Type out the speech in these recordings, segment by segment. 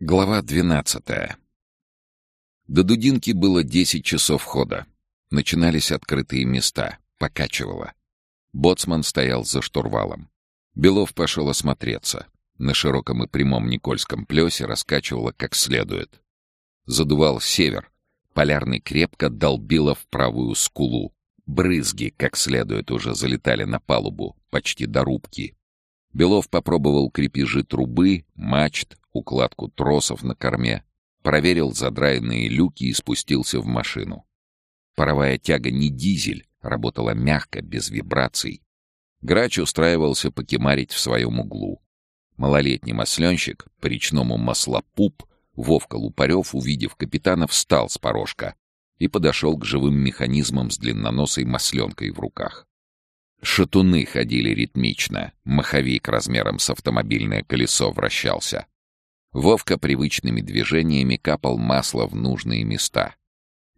Глава двенадцатая. До Дудинки было десять часов хода. Начинались открытые места. Покачивало. Боцман стоял за штурвалом. Белов пошел осмотреться. На широком и прямом Никольском плесе раскачивало как следует. Задувал север. Полярный крепко долбило в правую скулу. Брызги, как следует, уже залетали на палубу, почти до рубки. Белов попробовал крепежи трубы, мачт, укладку тросов на корме, проверил задраенные люки и спустился в машину. Паровая тяга не дизель, работала мягко, без вибраций. Грач устраивался покемарить в своем углу. Малолетний масленщик, по речному маслопуп, Вовка Лупарев, увидев капитана, встал с порожка и подошел к живым механизмам с длинноносой масленкой в руках. Шатуны ходили ритмично, маховик размером с автомобильное колесо вращался. Вовка привычными движениями капал масло в нужные места.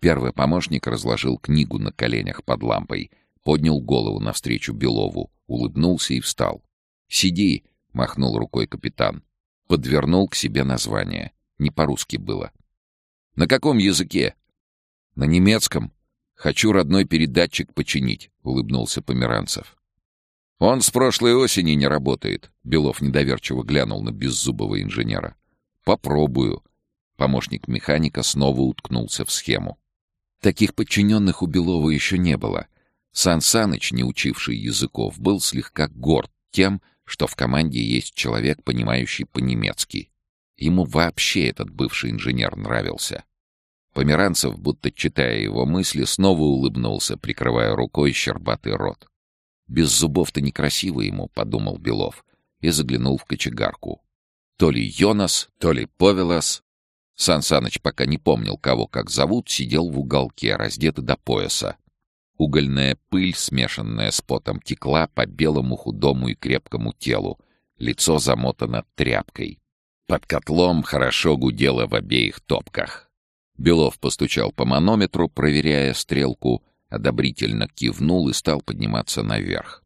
Первый помощник разложил книгу на коленях под лампой, поднял голову навстречу Белову, улыбнулся и встал. «Сиди!» — махнул рукой капитан. Подвернул к себе название. Не по-русски было. «На каком языке?» «На немецком. Хочу родной передатчик починить», — улыбнулся Померанцев. «Он с прошлой осени не работает», — Белов недоверчиво глянул на беззубого инженера. «Попробую». Помощник механика снова уткнулся в схему. Таких подчиненных у Белова еще не было. Сан Саныч, не учивший языков, был слегка горд тем, что в команде есть человек, понимающий по-немецки. Ему вообще этот бывший инженер нравился. Померанцев, будто читая его мысли, снова улыбнулся, прикрывая рукой щербатый рот. «Без зубов-то некрасиво ему», — подумал Белов, и заглянул в кочегарку. То ли Йонас, то ли Повелас. Сан Саныч пока не помнил, кого как зовут, сидел в уголке, раздетый до пояса. Угольная пыль, смешанная с потом, текла по белому худому и крепкому телу. Лицо замотано тряпкой. Под котлом хорошо гудело в обеих топках. Белов постучал по манометру, проверяя стрелку, одобрительно кивнул и стал подниматься наверх.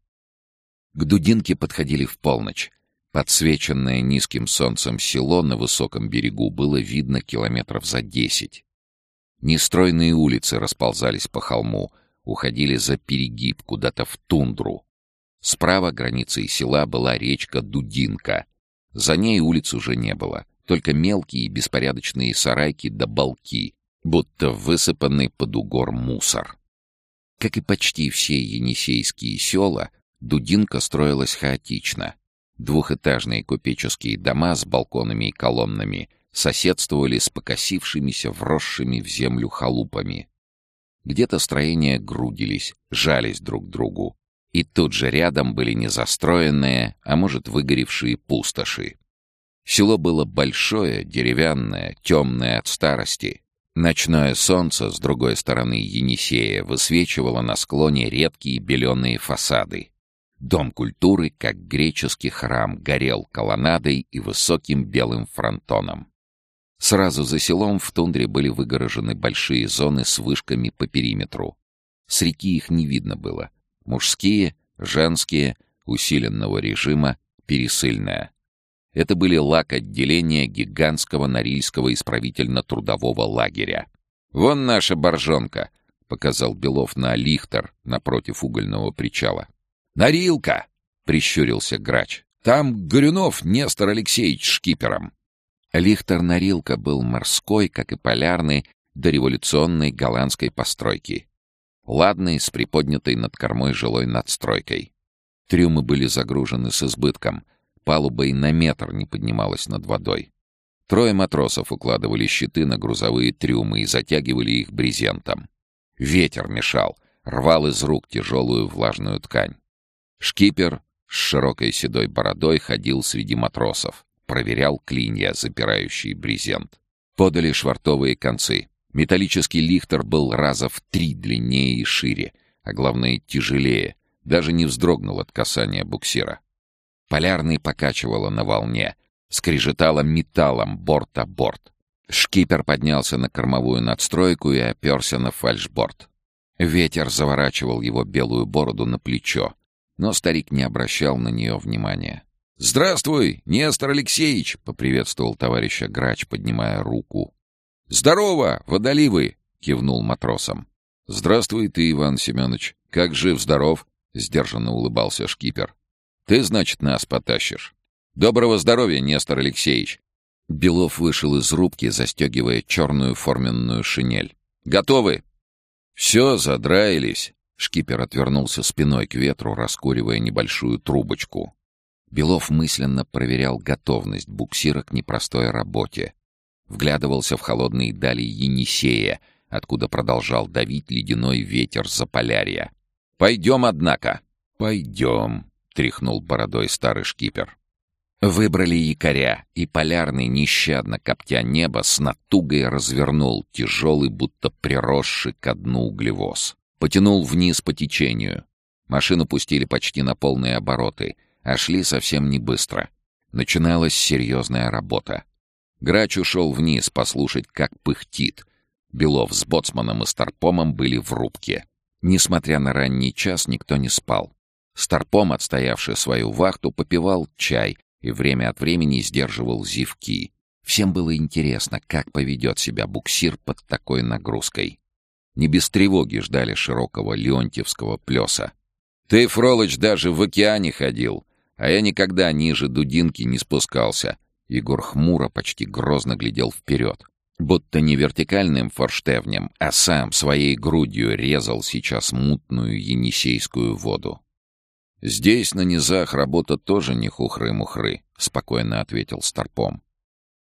К Дудинке подходили в полночь. Подсвеченное низким солнцем село на высоком берегу было видно километров за десять. Нестройные улицы расползались по холму, уходили за перегиб куда-то в тундру. Справа границей села была речка Дудинка. За ней улиц уже не было, только мелкие беспорядочные сарайки да балки, будто высыпанный под угор мусор. Как и почти все енисейские села, Дудинка строилась хаотично — Двухэтажные купеческие дома с балконами и колоннами соседствовали с покосившимися, вросшими в землю халупами. Где-то строения грудились, жались друг к другу. И тут же рядом были незастроенные, а может, выгоревшие пустоши. Село было большое, деревянное, темное от старости. Ночное солнце с другой стороны Енисея высвечивало на склоне редкие беленые фасады. Дом культуры, как греческий храм, горел колоннадой и высоким белым фронтоном. Сразу за селом в тундре были выгорожены большие зоны с вышками по периметру. С реки их не видно было. Мужские, женские, усиленного режима, пересыльная. Это были лак-отделения гигантского Норильского исправительно-трудового лагеря. «Вон наша боржонка», — показал Белов на лихтер напротив угольного причала. «Норилка!» — прищурился грач. «Там Горюнов Нестор Алексеевич шкипером». Лихтер-Норилка был морской, как и полярный, дореволюционной голландской постройки. Ладный, с приподнятой над кормой жилой надстройкой. Трюмы были загружены с избытком. Палуба и на метр не поднималась над водой. Трое матросов укладывали щиты на грузовые трюмы и затягивали их брезентом. Ветер мешал, рвал из рук тяжелую влажную ткань. Шкипер с широкой седой бородой ходил среди матросов, проверял клинья, запирающие брезент. Подали швартовые концы. Металлический лихтер был раза в три длиннее и шире, а главное тяжелее, даже не вздрогнул от касания буксира. Полярный покачивало на волне, скрежетало металлом борт о борт. Шкипер поднялся на кормовую надстройку и оперся на фальшборд. Ветер заворачивал его белую бороду на плечо, но старик не обращал на нее внимания. «Здравствуй, Нестор Алексеевич!» — поприветствовал товарища Грач, поднимая руку. «Здорово, водоливы!» — кивнул матросом. «Здравствуй ты, Иван Семенович. Как жив-здоров?» — сдержанно улыбался шкипер. «Ты, значит, нас потащишь. Доброго здоровья, Нестор Алексеевич!» Белов вышел из рубки, застегивая черную форменную шинель. «Готовы?» «Все, задраились!» Шкипер отвернулся спиной к ветру, раскуривая небольшую трубочку. Белов мысленно проверял готовность буксира к непростой работе. Вглядывался в холодные дали Енисея, откуда продолжал давить ледяной ветер Заполярья. «Пойдем, однако!» «Пойдем», — тряхнул бородой старый шкипер. Выбрали якоря, и полярный, нещадно коптя небо, с натугой развернул тяжелый, будто приросший ко дну углевоз. Потянул вниз по течению. Машину пустили почти на полные обороты, а шли совсем не быстро. Начиналась серьезная работа. Грач ушел вниз послушать, как пыхтит. Белов с боцманом и Старпомом были в рубке. Несмотря на ранний час, никто не спал. Старпом, отстоявший свою вахту, попивал чай и время от времени сдерживал зевки. Всем было интересно, как поведет себя буксир под такой нагрузкой. Не без тревоги ждали широкого леонтьевского плеса. «Ты, Фролыч, даже в океане ходил!» А я никогда ниже дудинки не спускался. Егор хмуро, почти грозно глядел вперед. Будто не вертикальным форштевнем, а сам своей грудью резал сейчас мутную енисейскую воду. «Здесь, на низах, работа тоже не хухры-мухры», — спокойно ответил Старпом.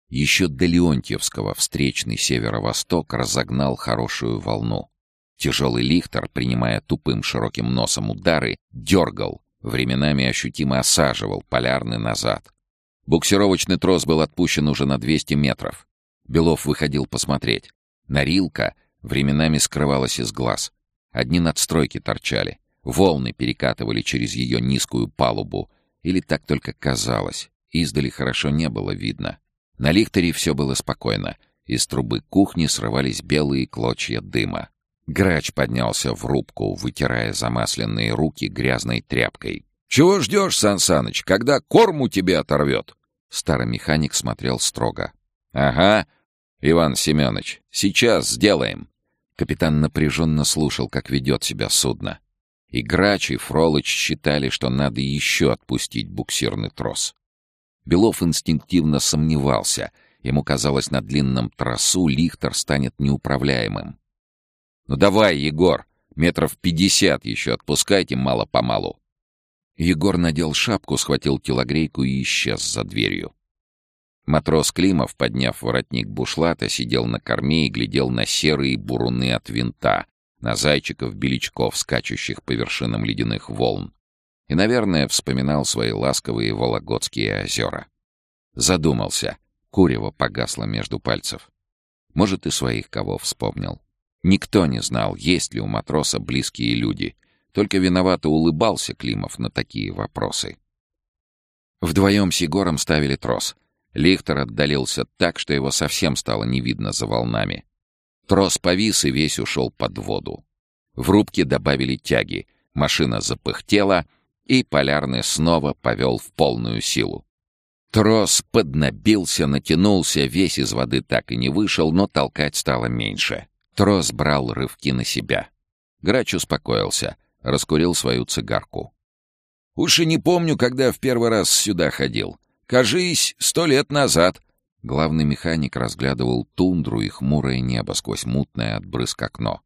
Еще до Леонтьевского встречный северо-восток разогнал хорошую волну. Тяжелый лихтер, принимая тупым широким носом удары, дергал, Временами ощутимо осаживал полярный назад. Буксировочный трос был отпущен уже на 200 метров. Белов выходил посмотреть. Нарилка временами скрывалась из глаз. Одни надстройки торчали. Волны перекатывали через ее низкую палубу. Или так только казалось. Издали хорошо не было видно. На лихтере все было спокойно. Из трубы кухни срывались белые клочья дыма. Грач поднялся в рубку, вытирая замасленные руки грязной тряпкой. «Чего ждешь, Сансаныч, когда корму тебе оторвет?» Старый механик смотрел строго. «Ага, Иван Семенович, сейчас сделаем». Капитан напряженно слушал, как ведет себя судно. И Грач, и Фролыч считали, что надо еще отпустить буксирный трос. Белов инстинктивно сомневался. Ему казалось, на длинном тросу лихтер станет неуправляемым. «Ну давай, Егор, метров пятьдесят еще отпускайте мало-помалу». Егор надел шапку, схватил телогрейку и исчез за дверью. Матрос Климов, подняв воротник бушлата, сидел на корме и глядел на серые буруны от винта, на зайчиков-беличков, скачущих по вершинам ледяных волн. И, наверное, вспоминал свои ласковые Вологодские озера. Задумался. Курево погасло между пальцев. Может, и своих кого вспомнил. Никто не знал, есть ли у матроса близкие люди. Только виновато улыбался Климов на такие вопросы. Вдвоем с Егором ставили трос. Лихтер отдалился так, что его совсем стало не видно за волнами. Трос повис и весь ушел под воду. В рубке добавили тяги. Машина запыхтела, и полярный снова повел в полную силу. Трос поднабился, натянулся, весь из воды так и не вышел, но толкать стало меньше. Трос брал рывки на себя. Грач успокоился, раскурил свою цигарку. «Уж и не помню, когда в первый раз сюда ходил. Кажись, сто лет назад». Главный механик разглядывал тундру и хмурое небо сквозь мутное от брызг окно.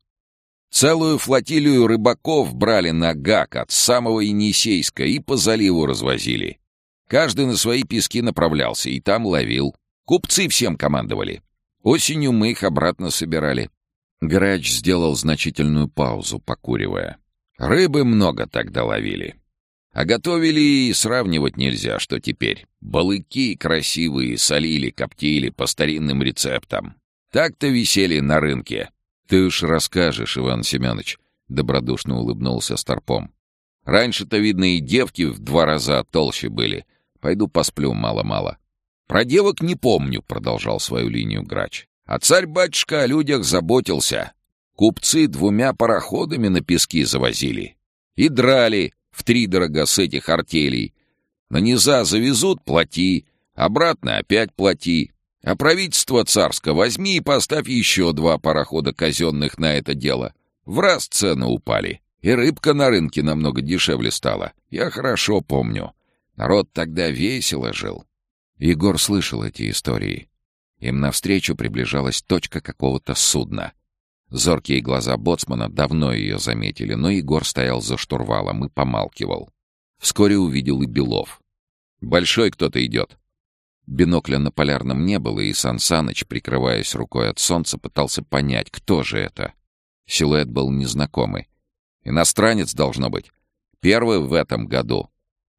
Целую флотилию рыбаков брали на гак от самого Енисейска и по заливу развозили. Каждый на свои пески направлялся и там ловил. Купцы всем командовали. Осенью мы их обратно собирали. Грач сделал значительную паузу, покуривая. Рыбы много тогда ловили. А готовили и сравнивать нельзя, что теперь. Балыки красивые солили, коптили по старинным рецептам. Так-то висели на рынке. Ты уж расскажешь, Иван Семенович, — добродушно улыбнулся Старпом. Раньше-то, видно, и девки в два раза толще были. Пойду посплю мало-мало. Про девок не помню, — продолжал свою линию Грач. А царь-батюшка о людях заботился. Купцы двумя пароходами на пески завозили. И драли втридорога с этих артелей. На низа завезут — плати, обратно опять плати. А правительство царское возьми и поставь еще два парохода казенных на это дело. В раз цены упали, и рыбка на рынке намного дешевле стала. Я хорошо помню. Народ тогда весело жил. Егор слышал эти истории. Им навстречу приближалась точка какого-то судна. Зоркие глаза боцмана давно ее заметили, но Егор стоял за штурвалом и помалкивал. Вскоре увидел и Белов. «Большой кто-то идет». Бинокля на полярном не было, и Сан Саныч, прикрываясь рукой от солнца, пытался понять, кто же это. Силуэт был незнакомый. «Иностранец, должно быть. Первый в этом году».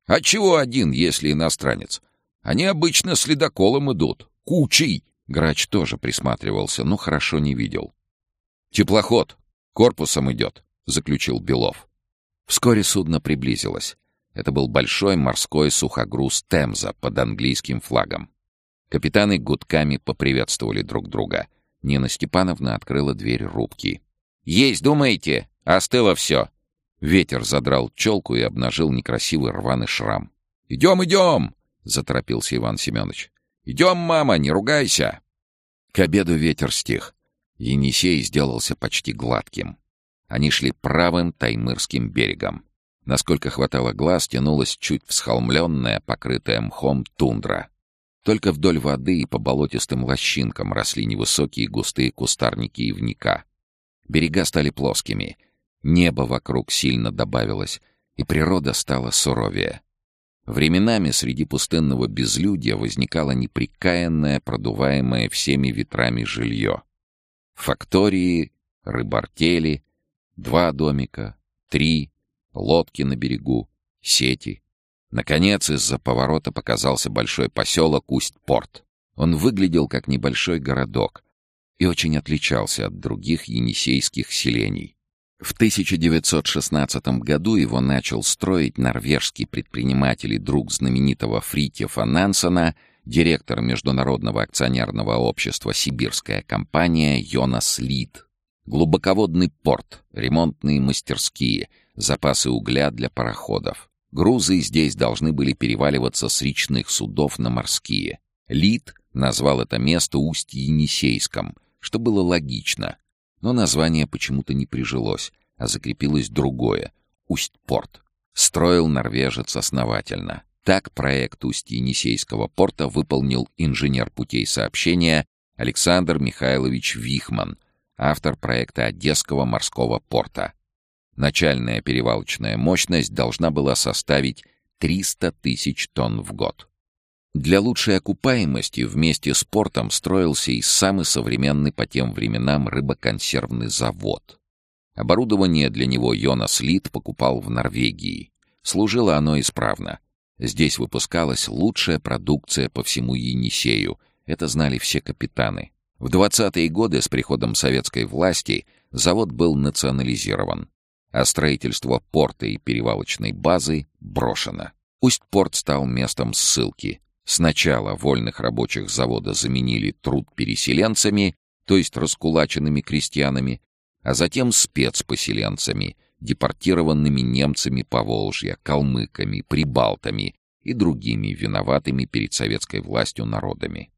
«А чего один, если иностранец? Они обычно с ледоколом идут. Кучей!» Грач тоже присматривался, но хорошо не видел. «Теплоход! Корпусом идет!» — заключил Белов. Вскоре судно приблизилось. Это был большой морской сухогруз «Темза» под английским флагом. Капитаны гудками поприветствовали друг друга. Нина Степановна открыла дверь рубки. «Есть, думаете? Остыло все!» Ветер задрал челку и обнажил некрасивый рваный шрам. «Идем, идем!» — заторопился Иван Семенович. «Идем, мама, не ругайся!» К обеду ветер стих. Енисей сделался почти гладким. Они шли правым Таймырским берегом. Насколько хватало глаз, тянулась чуть всхолмленная, покрытая мхом тундра. Только вдоль воды и по болотистым лощинкам росли невысокие густые кустарники ивника. Берега стали плоскими, небо вокруг сильно добавилось, и природа стала суровее. Временами среди пустынного безлюдья возникало неприкаянное, продуваемое всеми ветрами жилье. Фактории, рыбартели, два домика, три, лодки на берегу, сети. Наконец, из-за поворота показался большой поселок Усть-Порт. Он выглядел как небольшой городок и очень отличался от других енисейских селений. В 1916 году его начал строить норвежский предприниматель и друг знаменитого Фритьефа Нансена, директор Международного акционерного общества «Сибирская компания» Йонас Лид. Глубоководный порт, ремонтные мастерские — запасы угля для пароходов. Грузы здесь должны были переваливаться с речных судов на морские. Лид назвал это место Усть-Енисейском, что было логично. Но название почему-то не прижилось, а закрепилось другое — Усть-Порт. Строил норвежец основательно. Так проект Усть-Енисейского порта выполнил инженер путей сообщения Александр Михайлович Вихман, автор проекта Одесского морского порта. Начальная перевалочная мощность должна была составить 300 тысяч тонн в год. Для лучшей окупаемости вместе с портом строился и самый современный по тем временам рыбоконсервный завод. Оборудование для него Йонас Лид покупал в Норвегии. Служило оно исправно. Здесь выпускалась лучшая продукция по всему Енисею. Это знали все капитаны. В 20-е годы с приходом советской власти завод был национализирован а строительство порта и перевалочной базы брошено. Усть-порт стал местом ссылки. Сначала вольных рабочих завода заменили труд переселенцами, то есть раскулаченными крестьянами, а затем спецпоселенцами, депортированными немцами по Волжье, калмыками, прибалтами и другими виноватыми перед советской властью народами.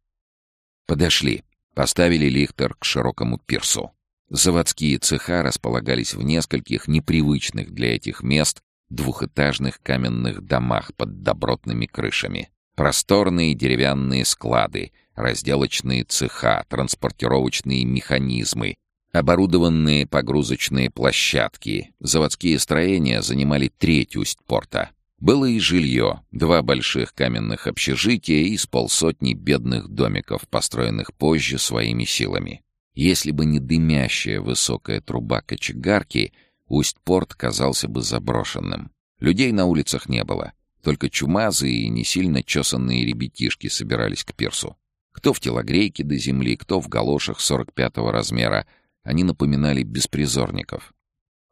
Подошли, поставили лихтер к широкому пирсу. Заводские цеха располагались в нескольких непривычных для этих мест двухэтажных каменных домах под добротными крышами. Просторные деревянные склады, разделочные цеха, транспортировочные механизмы, оборудованные погрузочные площадки. Заводские строения занимали треть усть порта. Было и жилье, два больших каменных общежития и с полсотни бедных домиков, построенных позже своими силами. Если бы не дымящая высокая труба кочегарки, Усть-Порт казался бы заброшенным. Людей на улицах не было. Только чумазые и не сильно чесанные ребятишки собирались к пирсу. Кто в телогрейке до земли, кто в галошах 45-го размера. Они напоминали беспризорников.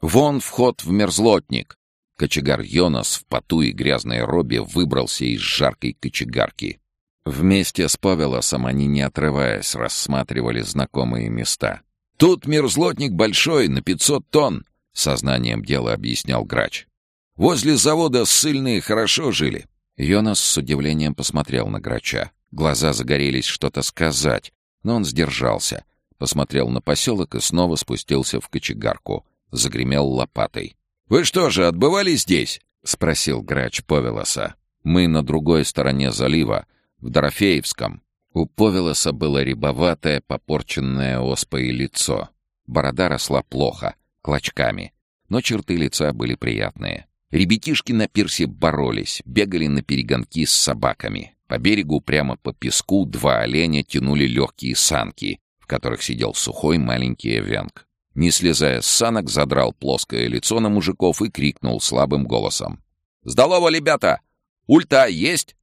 «Вон вход в мерзлотник!» Кочегар Йонас в поту и грязной робе выбрался из жаркой кочегарки. Вместе с Павелосом они, не отрываясь, рассматривали знакомые места. «Тут мерзлотник большой, на пятьсот тонн», — сознанием дела объяснял грач. «Возле завода ссыльные хорошо жили. Йонас с удивлением посмотрел на грача. Глаза загорелись что-то сказать, но он сдержался. Посмотрел на поселок и снова спустился в кочегарку. Загремел лопатой. «Вы что же, отбывали здесь?» — спросил грач Повелоса. «Мы на другой стороне залива, в Дорофеевском». У Повелоса было рябоватое, попорченное оспой лицо. Борода росла плохо, клочками, но черты лица были приятные. Ребятишки на пирсе боролись, бегали на перегонки с собаками. По берегу прямо по песку два оленя тянули легкие санки, в которых сидел сухой маленький эвенг. Не слезая с санок, задрал плоское лицо на мужиков и крикнул слабым голосом. «Сдалово, ребята! Ульта есть?»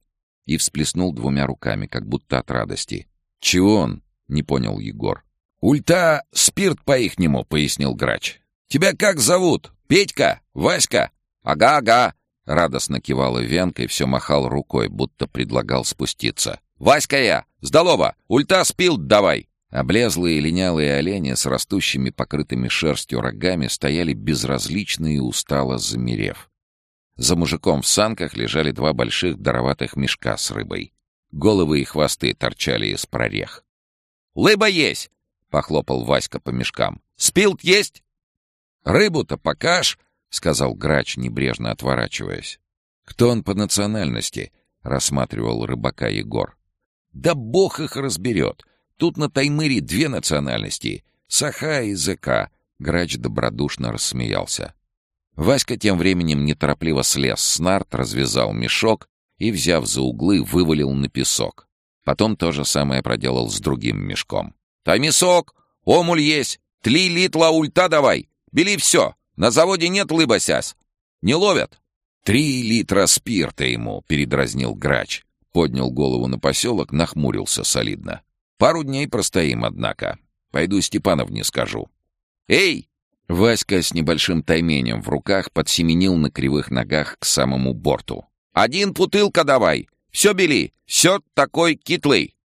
И всплеснул двумя руками, как будто от радости. «Чего он?» — не понял Егор. «Ульта — спирт по-ихнему», — пояснил грач. «Тебя как зовут? Петька? Васька?» «Ага-ага!» — радостно кивал Венка и все махал рукой, будто предлагал спуститься. «Васька я! Сдалова! Ульта спил давай!» Облезлые линялые олени с растущими покрытыми шерстью рогами стояли безразличные и устало замерев. За мужиком в санках лежали два больших дароватых мешка с рыбой. Головы и хвосты торчали из прорех. «Лыба есть!» — похлопал Васька по мешкам. «Спилт есть?» «Рыбу-то покаж!» — сказал грач, небрежно отворачиваясь. «Кто он по национальности?» — рассматривал рыбака Егор. «Да бог их разберет! Тут на Таймыре две национальности — Саха и ЗК. Грач добродушно рассмеялся. Васька тем временем неторопливо слез с нарт, развязал мешок и, взяв за углы, вывалил на песок. Потом то же самое проделал с другим мешком. «Таймисок! Омуль есть! Тли литла ульта давай! Бели все! На заводе нет лыбосясь! Не ловят!» «Три литра спирта ему!» — передразнил грач. Поднял голову на поселок, нахмурился солидно. Пару дней простоим, однако. Пойду Степановне скажу. «Эй!» Васька с небольшим тайменем в руках подсеменил на кривых ногах к самому борту. «Один путылка давай! Все бели! Все такой китлый!»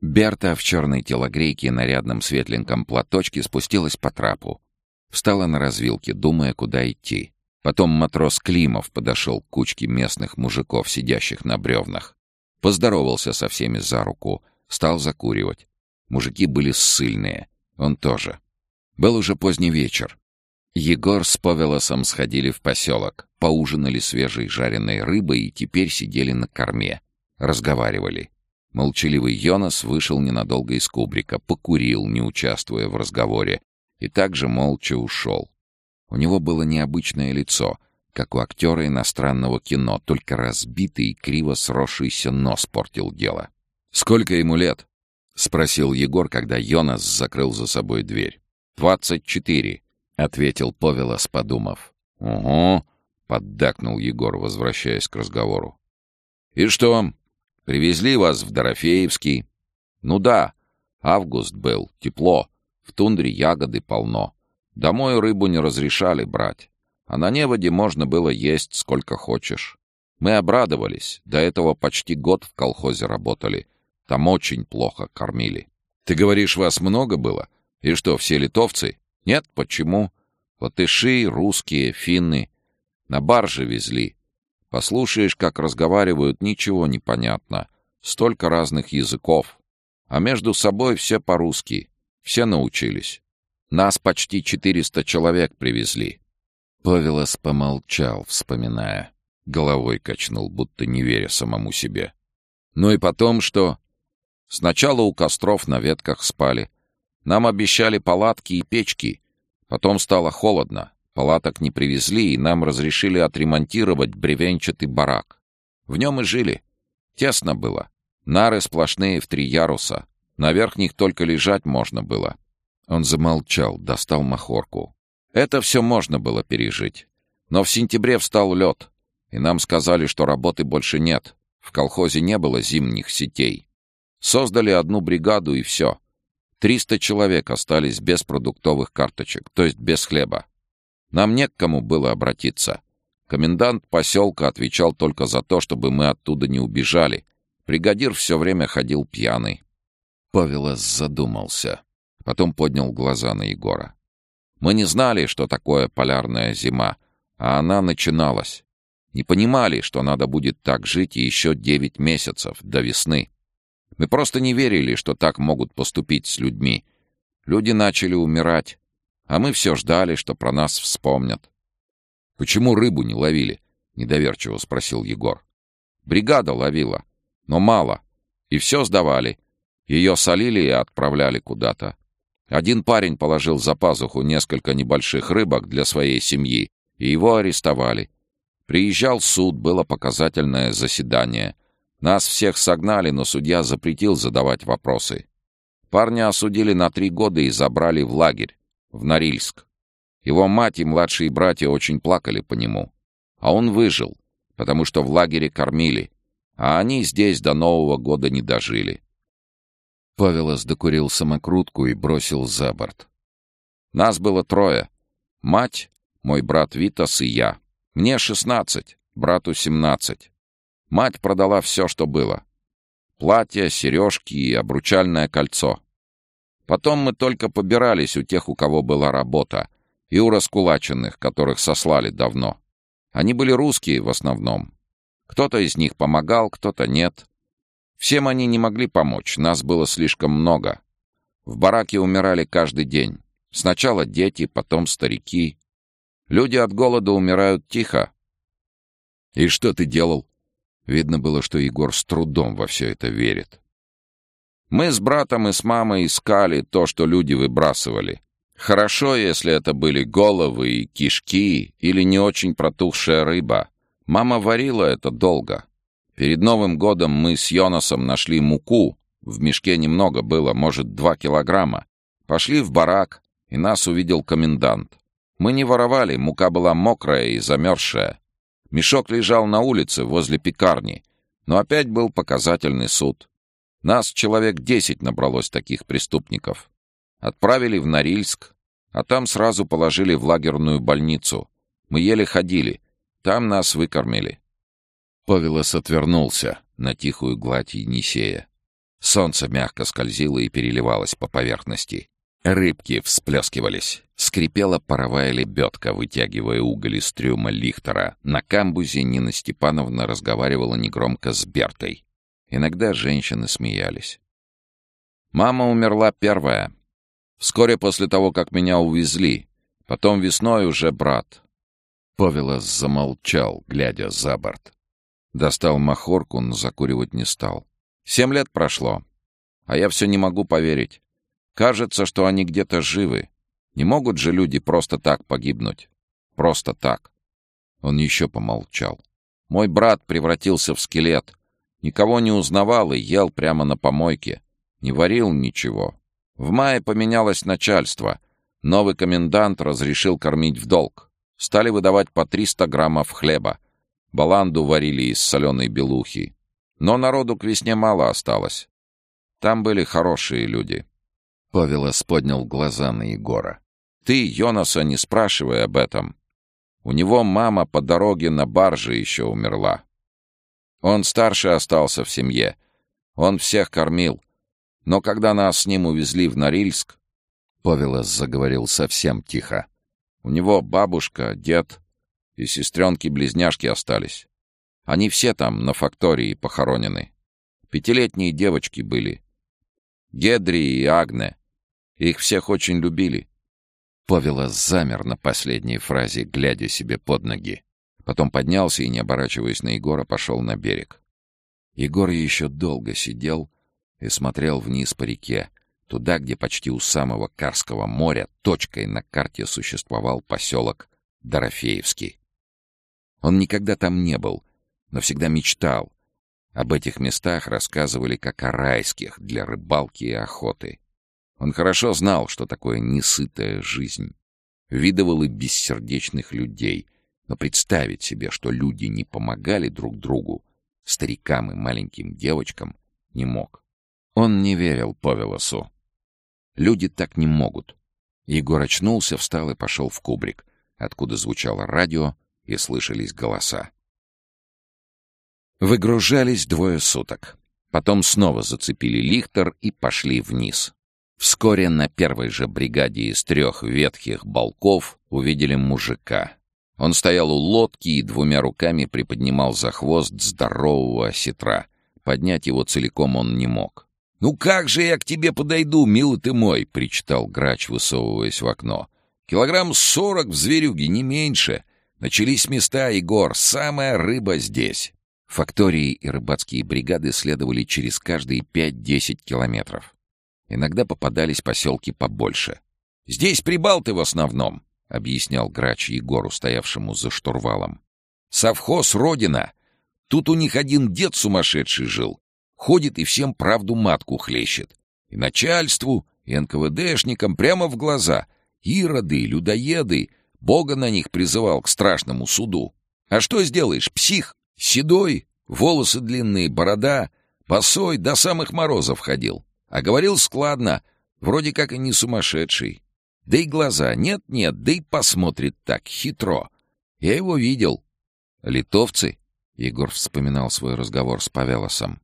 Берта в черной телогрейке и нарядном светленьком платочке спустилась по трапу. Встала на развилке, думая, куда идти. Потом матрос Климов подошел к кучке местных мужиков, сидящих на бревнах. Поздоровался со всеми за руку, Стал закуривать. Мужики были ссыльные. Он тоже. Был уже поздний вечер. Егор с Повелосом сходили в поселок, поужинали свежей жареной рыбой и теперь сидели на корме. Разговаривали. Молчаливый Йонас вышел ненадолго из кубрика, покурил, не участвуя в разговоре, и также молча ушел. У него было необычное лицо, как у актера иностранного кино, только разбитый и криво сросшийся нос портил дело. «Сколько ему лет?» — спросил Егор, когда Йонас закрыл за собой дверь. «Двадцать четыре», — ответил Повелос, подумав. «Угу», — поддакнул Егор, возвращаясь к разговору. «И что, привезли вас в Дорофеевский?» «Ну да, август был, тепло, в тундре ягоды полно. Домой рыбу не разрешали брать, а на неводе можно было есть сколько хочешь. Мы обрадовались, до этого почти год в колхозе работали, там очень плохо кормили. Ты говоришь, вас много было? И что, все литовцы? Нет, почему? Латыши, русские, финны. На барже везли. Послушаешь, как разговаривают, ничего не понятно. Столько разных языков. А между собой все по-русски. Все научились. Нас почти четыреста человек привезли. Павелос помолчал, вспоминая. Головой качнул, будто не веря самому себе. Ну и потом что? Сначала у костров на ветках спали. Нам обещали палатки и печки. Потом стало холодно. Палаток не привезли, и нам разрешили отремонтировать бревенчатый барак. В нем и жили. Тесно было. Нары сплошные в три яруса. На верхних только лежать можно было. Он замолчал, достал махорку. Это все можно было пережить. Но в сентябре встал лед, и нам сказали, что работы больше нет. В колхозе не было зимних сетей. Создали одну бригаду и все. Триста человек остались без продуктовых карточек, то есть без хлеба. Нам не к кому было обратиться. Комендант поселка отвечал только за то, чтобы мы оттуда не убежали. Бригадир все время ходил пьяный. Павелос задумался. Потом поднял глаза на Егора. Мы не знали, что такое полярная зима, а она начиналась. Не понимали, что надо будет так жить еще девять месяцев, до весны. Мы просто не верили, что так могут поступить с людьми. Люди начали умирать, а мы все ждали, что про нас вспомнят. «Почему рыбу не ловили?» — недоверчиво спросил Егор. «Бригада ловила, но мало, и все сдавали. Ее солили и отправляли куда-то. Один парень положил за пазуху несколько небольших рыбок для своей семьи, и его арестовали. Приезжал суд, было показательное заседание. Нас всех согнали, но судья запретил задавать вопросы. Парня осудили на три года и забрали в лагерь, в Норильск. Его мать и младшие братья очень плакали по нему. А он выжил, потому что в лагере кормили, а они здесь до Нового года не дожили. Павелос докурил самокрутку и бросил за борт. Нас было трое. Мать, мой брат Витас и я. Мне шестнадцать, брату семнадцать. Мать продала все, что было. Платье, сережки и обручальное кольцо. Потом мы только побирались у тех, у кого была работа, и у раскулаченных, которых сослали давно. Они были русские в основном. Кто-то из них помогал, кто-то нет. Всем они не могли помочь, нас было слишком много. В бараке умирали каждый день. Сначала дети, потом старики. Люди от голода умирают тихо. «И что ты делал?» Видно было, что Егор с трудом во все это верит. Мы с братом и с мамой искали то, что люди выбрасывали. Хорошо, если это были головы и кишки или не очень протухшая рыба. Мама варила это долго. Перед Новым годом мы с Йонасом нашли муку. В мешке немного было, может, два килограмма. Пошли в барак, и нас увидел комендант. Мы не воровали, мука была мокрая и замерзшая. Мешок лежал на улице, возле пекарни. Но опять был показательный суд. Нас человек десять набралось таких преступников. Отправили в Норильск, а там сразу положили в лагерную больницу. Мы еле ходили. Там нас выкормили. Павелос отвернулся на тихую гладь Енисея. Солнце мягко скользило и переливалось по поверхности. Рыбки всплескивались. Скрипела паровая лебедка, вытягивая уголь из трюма Лихтера. На камбузе Нина Степановна разговаривала негромко с Бертой. Иногда женщины смеялись. Мама умерла первая. Вскоре после того, как меня увезли. Потом весной уже брат. Павелос замолчал, глядя за борт. Достал махорку, но закуривать не стал. Семь лет прошло, а я все не могу поверить. Кажется, что они где-то живы. Не могут же люди просто так погибнуть. Просто так. Он еще помолчал. Мой брат превратился в скелет. Никого не узнавал и ел прямо на помойке. Не варил ничего. В мае поменялось начальство. Новый комендант разрешил кормить в долг. Стали выдавать по 300 граммов хлеба. Баланду варили из соленой белухи. Но народу к весне мало осталось. Там были хорошие люди. Павелос поднял глаза на Егора. «Ты, Йонаса, не спрашивай об этом. У него мама по дороге на барже еще умерла. Он старше остался в семье. Он всех кормил. Но когда нас с ним увезли в Норильск...» Павелос заговорил совсем тихо. «У него бабушка, дед, и сестренки-близняшки остались. Они все там, на фактории, похоронены. Пятилетние девочки были. Гедри и Агне. Их всех очень любили. Павела замер на последней фразе, глядя себе под ноги. Потом поднялся и, не оборачиваясь на Егора, пошел на берег. Егор еще долго сидел и смотрел вниз по реке, туда, где почти у самого Карского моря точкой на карте существовал поселок Дорофеевский. Он никогда там не был, но всегда мечтал. Об этих местах рассказывали как о райских для рыбалки и охоты. Он хорошо знал, что такое несытая жизнь. Видывал и бессердечных людей, но представить себе, что люди не помогали друг другу, старикам и маленьким девочкам, не мог. Он не верил Повелосу. Люди так не могут. Егор очнулся, встал и пошел в кубрик, откуда звучало радио, и слышались голоса. Выгружались двое суток. Потом снова зацепили лихтер и пошли вниз. Вскоре на первой же бригаде из трех ветхих балков увидели мужика. Он стоял у лодки и двумя руками приподнимал за хвост здорового осетра. Поднять его целиком он не мог. «Ну как же я к тебе подойду, милый ты мой!» — причитал грач, высовываясь в окно. «Килограмм сорок в зверюге, не меньше. Начались места, Егор, самая рыба здесь!» Фактории и рыбацкие бригады следовали через каждые пять-десять километров. Иногда попадались поселки побольше. «Здесь прибалты в основном», — объяснял грач Егору, стоявшему за штурвалом. «Совхоз Родина. Тут у них один дед сумасшедший жил. Ходит и всем правду матку хлещет. И начальству, и НКВДшникам прямо в глаза. Ироды, людоеды. Бога на них призывал к страшному суду. А что сделаешь, псих? Седой, волосы длинные, борода, босой, до самых морозов ходил. А говорил складно, вроде как и не сумасшедший. Да и глаза нет-нет, да и посмотрит так, хитро. Я его видел. Литовцы? Егор вспоминал свой разговор с Павелосом.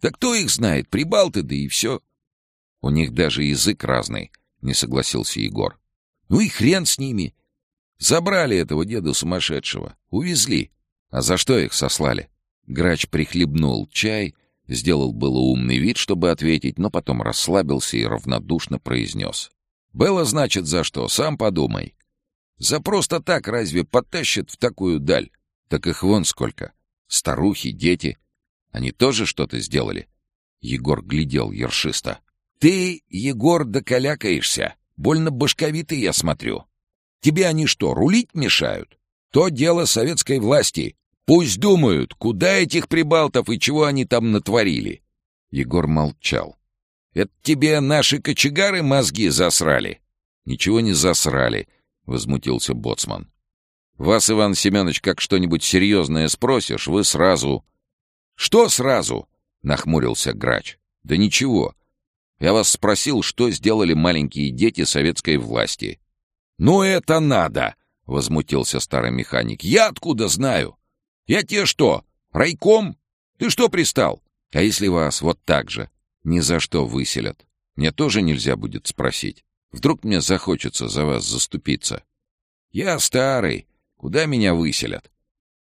Да кто их знает, прибалты, да и все. У них даже язык разный, не согласился Егор. Ну и хрен с ними. Забрали этого деда сумасшедшего, увезли. А за что их сослали? Грач прихлебнул чай, сделал было умный вид, чтобы ответить, но потом расслабился и равнодушно произнес. «Было, значит, за что? Сам подумай. За просто так разве потащат в такую даль? Так их вон сколько. Старухи, дети. Они тоже что-то сделали?» Егор глядел ершисто. «Ты, Егор, докалякаешься. Больно башковитый, я смотрю. Тебе они что, рулить мешают? То дело советской власти. Пусть думают, куда этих прибалтов и чего они там натворили. Егор молчал. Это тебе наши кочегары мозги засрали? Ничего не засрали, возмутился боцман. Вас, Иван Семенович, как что-нибудь серьезное спросишь, вы сразу... Что сразу? Нахмурился грач. Да ничего. Я вас спросил, что сделали маленькие дети советской власти. Ну это надо! Возмутился старый механик. Я откуда знаю? Я тебе что, райком? Ты что пристал? А если вас вот так же ни за что выселят? Мне тоже нельзя будет спросить. Вдруг мне захочется за вас заступиться. Я старый. Куда меня выселят?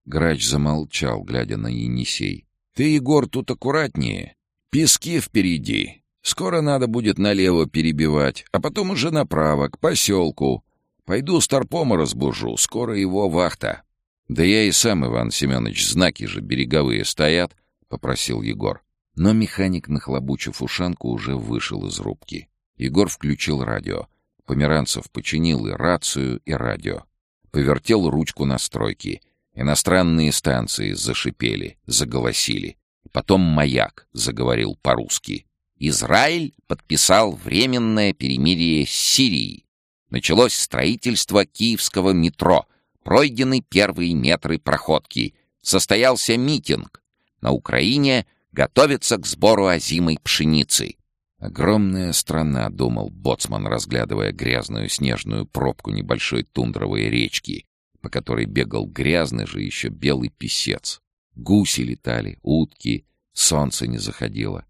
Грач замолчал, глядя на Енисей. Ты, Егор, тут аккуратнее. Пески впереди. Скоро надо будет налево перебивать, а потом уже направо, к поселку. Пойду Старпома разбужу, скоро его вахта. «Да я и сам, Иван Семенович, знаки же береговые стоят», — попросил Егор. Но механик, нахлобучив ушанку, уже вышел из рубки. Егор включил радио. Померанцев починил и рацию, и радио. Повертел ручку настройки. Иностранные станции зашипели, заголосили. Потом «Маяк» заговорил по-русски. Израиль подписал временное перемирие с Сирией. Началось строительство киевского метро — Пройдены первые метры проходки. Состоялся митинг. На Украине готовится к сбору озимой пшеницы. Огромная страна, думал боцман, разглядывая грязную снежную пробку небольшой тундровой речки, по которой бегал грязный же еще белый писец. Гуси летали, утки, солнце не заходило.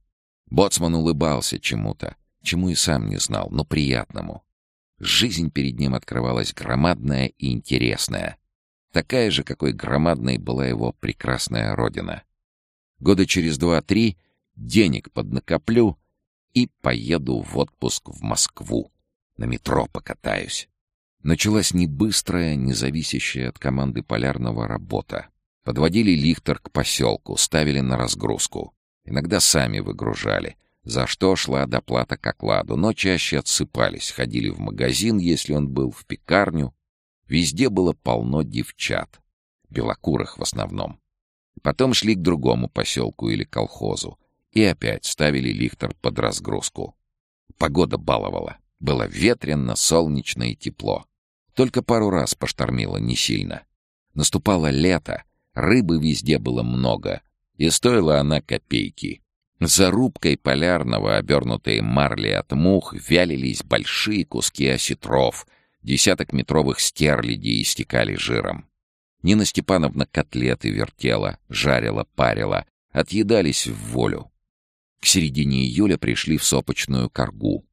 Боцман улыбался чему-то, чему и сам не знал, но приятному. Жизнь перед ним открывалась громадная и интересная. Такая же, какой громадной была его прекрасная родина. Года через два-три денег поднакоплю и поеду в отпуск в Москву. На метро покатаюсь. Началась не быстрая, не зависящая от команды полярного работа. Подводили лихтер к поселку, ставили на разгрузку. Иногда сами выгружали за что шла доплата к окладу, но чаще отсыпались, ходили в магазин, если он был, в пекарню. Везде было полно девчат, белокурых в основном. Потом шли к другому поселку или колхозу и опять ставили лихтер под разгрузку. Погода баловала. Было ветрено, солнечно и тепло. Только пару раз поштормило не сильно. Наступало лето, рыбы везде было много, и стоила она копейки — за рубкой полярного, обернутые марли от мух, вялились большие куски осетров, десяток метровых стерлядей истекали жиром. Нина Степановна котлеты вертела, жарила, парила, отъедались в волю. К середине июля пришли в сопочную коргу.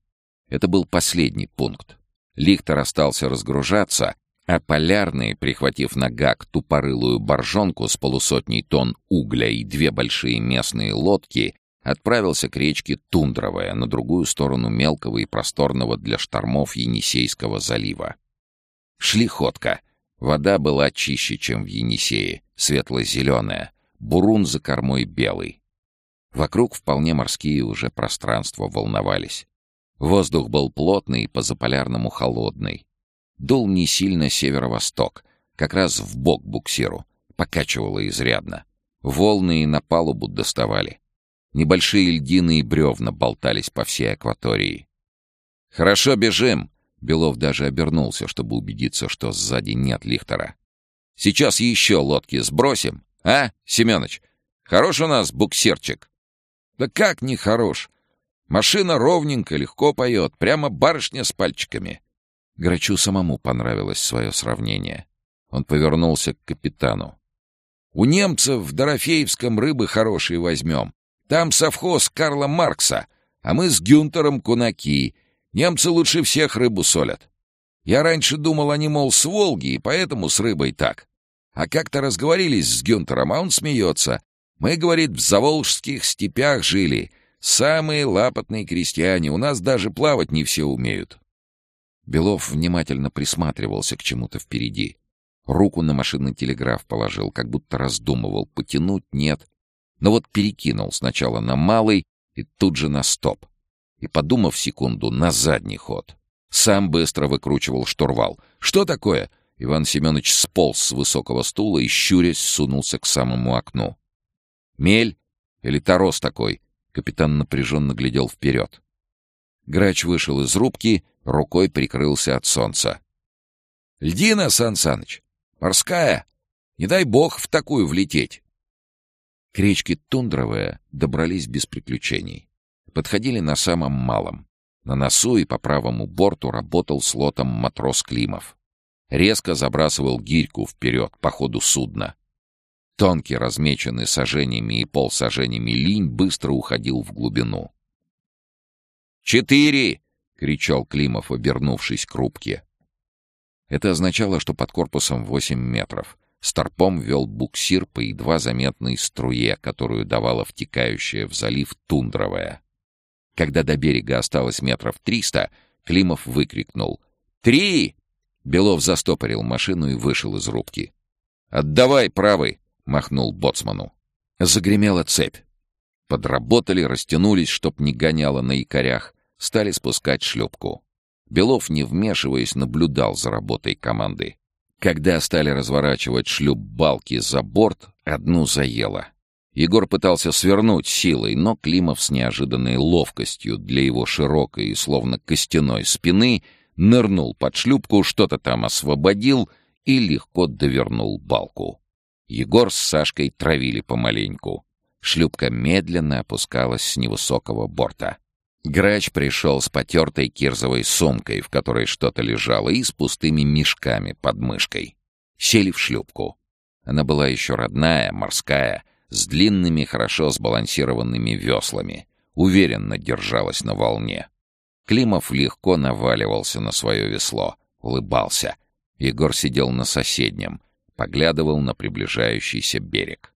Это был последний пункт. Лихтер остался разгружаться, А полярный, прихватив на гак тупорылую боржонку с полусотней тонн угля и две большие местные лодки, отправился к речке Тундровая на другую сторону мелкого и просторного для штормов Енисейского залива. Шли ходка. Вода была чище, чем в Енисее, светло-зеленая, бурун за кормой белый. Вокруг вполне морские уже пространства волновались. Воздух был плотный и по-заполярному холодный. Дул не сильно северо-восток, как раз в бок буксиру, покачивало изрядно. Волны и на палубу доставали. Небольшие льдины и бревна болтались по всей акватории. «Хорошо, бежим!» Белов даже обернулся, чтобы убедиться, что сзади нет Лихтера. «Сейчас еще лодки сбросим, а, Семенович? Хорош у нас буксирчик?» «Да как не хорош? Машина ровненько, легко поет, прямо барышня с пальчиками». Грачу самому понравилось свое сравнение. Он повернулся к капитану. «У немцев в Дорофеевском рыбы хорошие возьмем. Там совхоз Карла Маркса, а мы с Гюнтером кунаки. Немцы лучше всех рыбу солят. Я раньше думал, они, мол, с Волги, и поэтому с рыбой так. А как-то разговорились с Гюнтером, а он смеется. Мы, говорит, в заволжских степях жили. Самые лапотные крестьяне, у нас даже плавать не все умеют. Белов внимательно присматривался к чему-то впереди. Руку на машинный телеграф положил, как будто раздумывал, потянуть нет, но вот перекинул сначала на малый и тут же на стоп. И, подумав секунду, на задний ход. Сам быстро выкручивал штурвал. «Что такое?» Иван Семенович сполз с высокого стула и, щурясь, сунулся к самому окну. «Мель? Или торос такой?» Капитан напряженно глядел вперед. Грач вышел из рубки, рукой прикрылся от солнца. «Льдина, Сан Саныч! Морская! Не дай бог в такую влететь!» К речке Тундровая добрались без приключений. Подходили на самом малом. На носу и по правому борту работал с лотом матрос Климов. Резко забрасывал гирьку вперед по ходу судна. Тонкий, размеченный сажениями и полсажениями линь, быстро уходил в глубину. «Четыре!» — кричал Климов, обернувшись к рубке. Это означало, что под корпусом восемь метров. Старпом вел буксир по едва заметной струе, которую давала втекающая в залив тундровая. Когда до берега осталось метров триста, Климов выкрикнул «Три!». Белов застопорил машину и вышел из рубки. «Отдавай правый!» — махнул боцману. Загремела цепь. Подработали, растянулись, чтоб не гоняло на якорях, стали спускать шлюпку. Белов, не вмешиваясь, наблюдал за работой команды. Когда стали разворачивать шлюп-балки за борт, одну заело. Егор пытался свернуть силой, но Климов с неожиданной ловкостью для его широкой и словно костяной спины нырнул под шлюпку, что-то там освободил и легко довернул балку. Егор с Сашкой травили помаленьку. Шлюпка медленно опускалась с невысокого борта. Грач пришел с потертой кирзовой сумкой, в которой что-то лежало, и с пустыми мешками под мышкой. Сели в шлюпку. Она была еще родная, морская, с длинными, хорошо сбалансированными веслами. Уверенно держалась на волне. Климов легко наваливался на свое весло, улыбался. Егор сидел на соседнем, поглядывал на приближающийся берег.